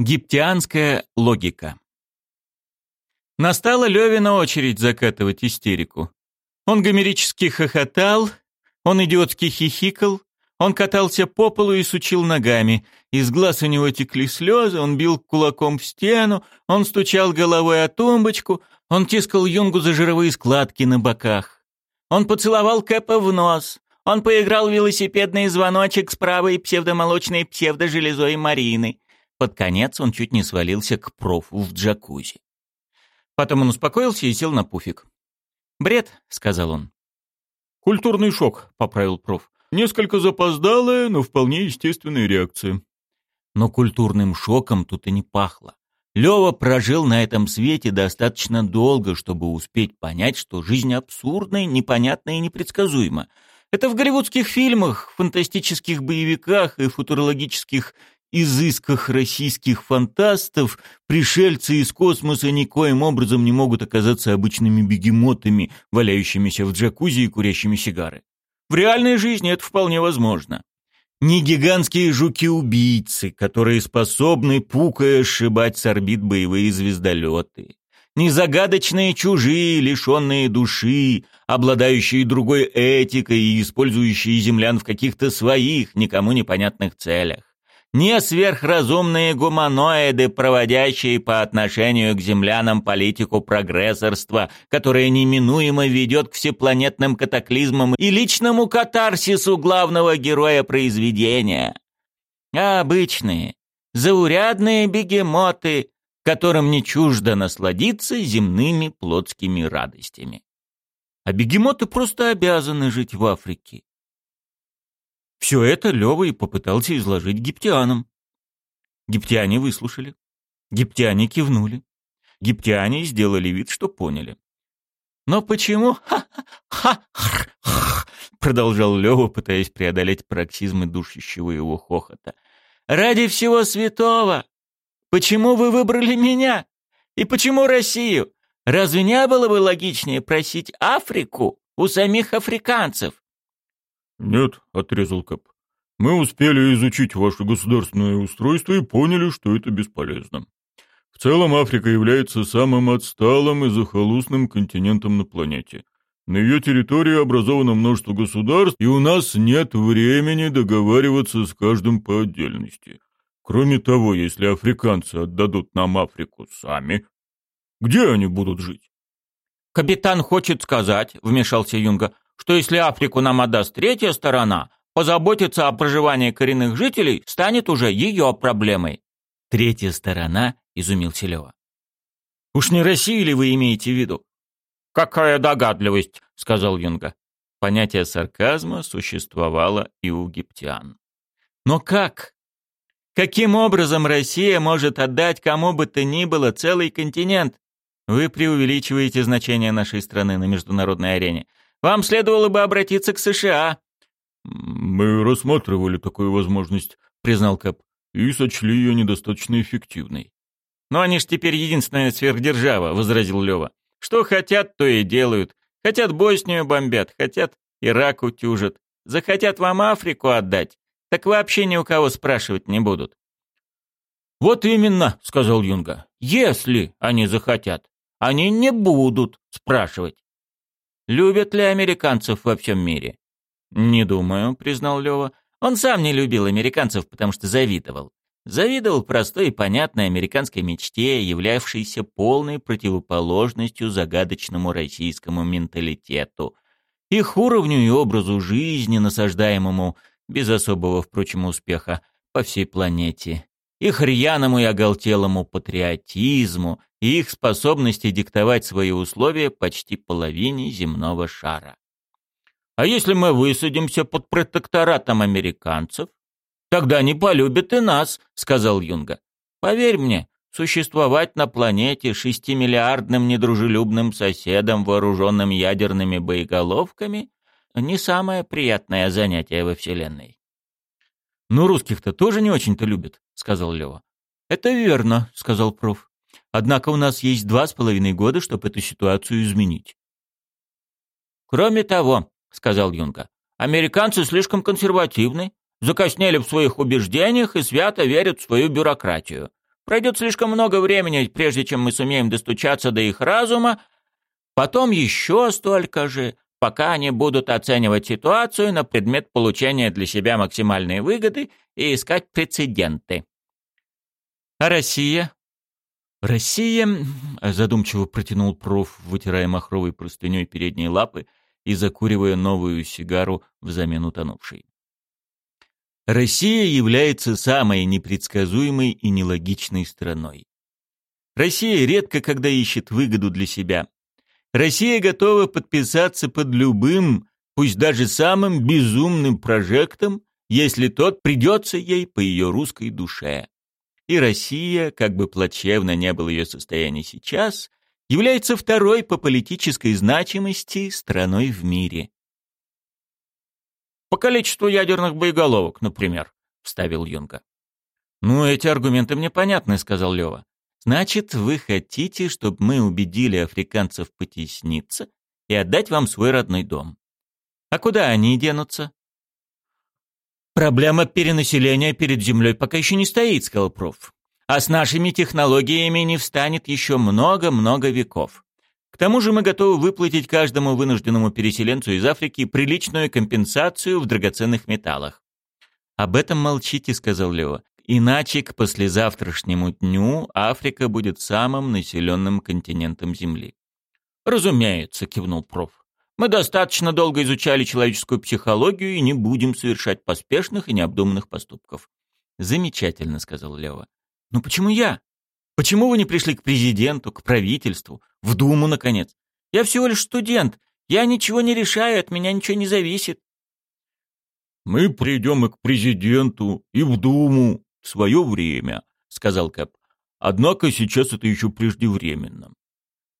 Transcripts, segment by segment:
Гиптианская логика. Настала Левина очередь закатывать истерику. Он гомерически хохотал, он идиотски хихикал, он катался по полу и сучил ногами. Из глаз у него текли слезы, он бил кулаком в стену, он стучал головой о тумбочку, он тискал юнгу за жировые складки на боках. Он поцеловал Кэпа в нос, он поиграл в велосипедный звоночек с правой псевдомолочной псевдожелезой Марины. Под конец он чуть не свалился к профу в джакузи. Потом он успокоился и сел на пуфик. «Бред», — сказал он. «Культурный шок», — поправил проф. «Несколько запоздалая, но вполне естественная реакция». Но культурным шоком тут и не пахло. Лёва прожил на этом свете достаточно долго, чтобы успеть понять, что жизнь абсурдна, непонятна и непредсказуема. Это в голливудских фильмах, фантастических боевиках и футурологических изысках российских фантастов пришельцы из космоса никоим образом не могут оказаться обычными бегемотами, валяющимися в джакузи и курящими сигары. В реальной жизни это вполне возможно. Не гигантские жуки-убийцы, которые способны, пукая, сшибать с орбит боевые звездолеты. Не загадочные чужие, лишенные души, обладающие другой этикой и использующие землян в каких-то своих, никому непонятных целях не сверхразумные гуманоиды, проводящие по отношению к землянам политику прогрессорства, которая неминуемо ведет к всепланетным катаклизмам и личному катарсису главного героя произведения. А обычные, заурядные бегемоты, которым не чуждо насладиться земными плотскими радостями. А бегемоты просто обязаны жить в Африке. Все это Лёва и попытался изложить гиптианам. Гиптяне выслушали. Гиптяне кивнули. Гиптяне сделали вид, что поняли. «Но почему?» Продолжал Лёва, пытаясь преодолеть пароксизмы душащего его хохота. «Ради всего святого! Почему вы выбрали меня? И почему Россию? Разве не было бы логичнее просить Африку у самих африканцев? «Нет», — отрезал Кэп. «Мы успели изучить ваше государственное устройство и поняли, что это бесполезно. В целом Африка является самым отсталым и захолустным континентом на планете. На ее территории образовано множество государств, и у нас нет времени договариваться с каждым по отдельности. Кроме того, если африканцы отдадут нам Африку сами, где они будут жить?» «Капитан хочет сказать», — вмешался Юнга, что если Африку нам отдаст третья сторона, позаботиться о проживании коренных жителей станет уже ее проблемой. Третья сторона, изумился Лева. Уж не Россию ли вы имеете в виду? Какая догадливость, сказал Юнга. Понятие сарказма существовало и у египтян. Но как? Каким образом Россия может отдать кому бы то ни было целый континент? Вы преувеличиваете значение нашей страны на международной арене. Вам следовало бы обратиться к США». «Мы рассматривали такую возможность», — признал Кэп, «и сочли ее недостаточно эффективной». «Но они ж теперь единственная сверхдержава», — возразил Лева. «Что хотят, то и делают. Хотят Боснию бомбят, хотят Ирак утюжат. Захотят вам Африку отдать, так вообще ни у кого спрашивать не будут». «Вот именно», — сказал Юнга, — «если они захотят, они не будут спрашивать». Любят ли американцев во всем мире? Не думаю, признал Лева. Он сам не любил американцев, потому что завидовал. Завидовал простой и понятной американской мечте, являвшейся полной противоположностью загадочному российскому менталитету, их уровню и образу жизни, насаждаемому, без особого, впрочем, успеха, по всей планете их рьяному и оголтелому патриотизму и их способности диктовать свои условия почти половине земного шара. А если мы высадимся под протекторатом американцев, тогда они полюбят и нас, сказал Юнга. Поверь мне, существовать на планете шестимиллиардным недружелюбным соседом, вооруженным ядерными боеголовками, не самое приятное занятие во Вселенной. «Ну, русских-то тоже не очень-то любят», — сказал Лева. «Это верно», — сказал проф. «Однако у нас есть два с половиной года, чтобы эту ситуацию изменить». «Кроме того», — сказал Юнга, — «американцы слишком консервативны, закоснели в своих убеждениях и свято верят в свою бюрократию. Пройдет слишком много времени, прежде чем мы сумеем достучаться до их разума, потом еще столько же, пока они будут оценивать ситуацию на предмет получения для себя максимальной выгоды и искать прецеденты. А Россия? Россия, задумчиво протянул проф, вытирая махровой простыней передние лапы и закуривая новую сигару взамен утонувшей. Россия является самой непредсказуемой и нелогичной страной. Россия редко когда ищет выгоду для себя. Россия готова подписаться под любым, пусть даже самым безумным прожектом, если тот придется ей по ее русской душе. И Россия, как бы плачевно не было ее состояние сейчас, является второй по политической значимости страной в мире. По количеству ядерных боеголовок, например, вставил Юнга. Ну, эти аргументы мне понятны, сказал Лева. Значит, вы хотите, чтобы мы убедили африканцев потесниться и отдать вам свой родной дом. А куда они денутся? Проблема перенаселения перед землей пока еще не стоит, сказал проф. А с нашими технологиями не встанет еще много-много веков. К тому же мы готовы выплатить каждому вынужденному переселенцу из Африки приличную компенсацию в драгоценных металлах. «Об этом молчите», — сказал Лева. «Иначе к послезавтрашнему дню Африка будет самым населенным континентом Земли». «Разумеется», — кивнул проф. «Мы достаточно долго изучали человеческую психологию и не будем совершать поспешных и необдуманных поступков». «Замечательно», — сказал Лева. «Но почему я? Почему вы не пришли к президенту, к правительству, в Думу, наконец? Я всего лишь студент. Я ничего не решаю, от меня ничего не зависит. Мы придем и к президенту, и в Думу в свое время, сказал Кэп. Однако сейчас это еще преждевременно.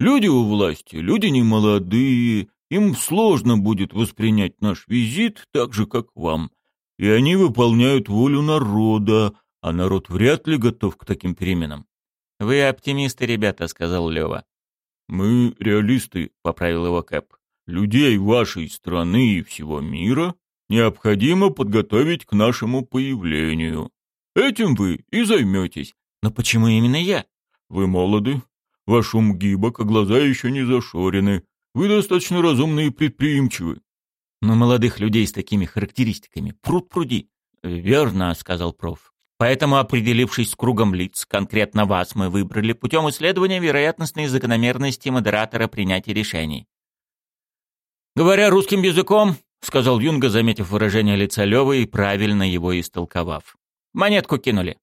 Люди у власти, люди не молодые, им сложно будет воспринять наш визит так же, как вам. И они выполняют волю народа, а народ вряд ли готов к таким переменам. «Вы оптимисты, ребята», — сказал Лева. «Мы реалисты», — поправил его Кэп. «Людей вашей страны и всего мира необходимо подготовить к нашему появлению. Этим вы и займетесь». «Но почему именно я?» «Вы молоды, ваш ум гибок, а глаза еще не зашорены. Вы достаточно разумны и предприимчивы». «Но молодых людей с такими характеристиками пруд пруди». «Верно», — сказал проф. Поэтому, определившись с кругом лиц, конкретно вас мы выбрали путем исследования вероятностной закономерности модератора принятия решений. «Говоря русским языком», — сказал Юнга, заметив выражение лица Лёвы и правильно его истолковав. «Монетку кинули.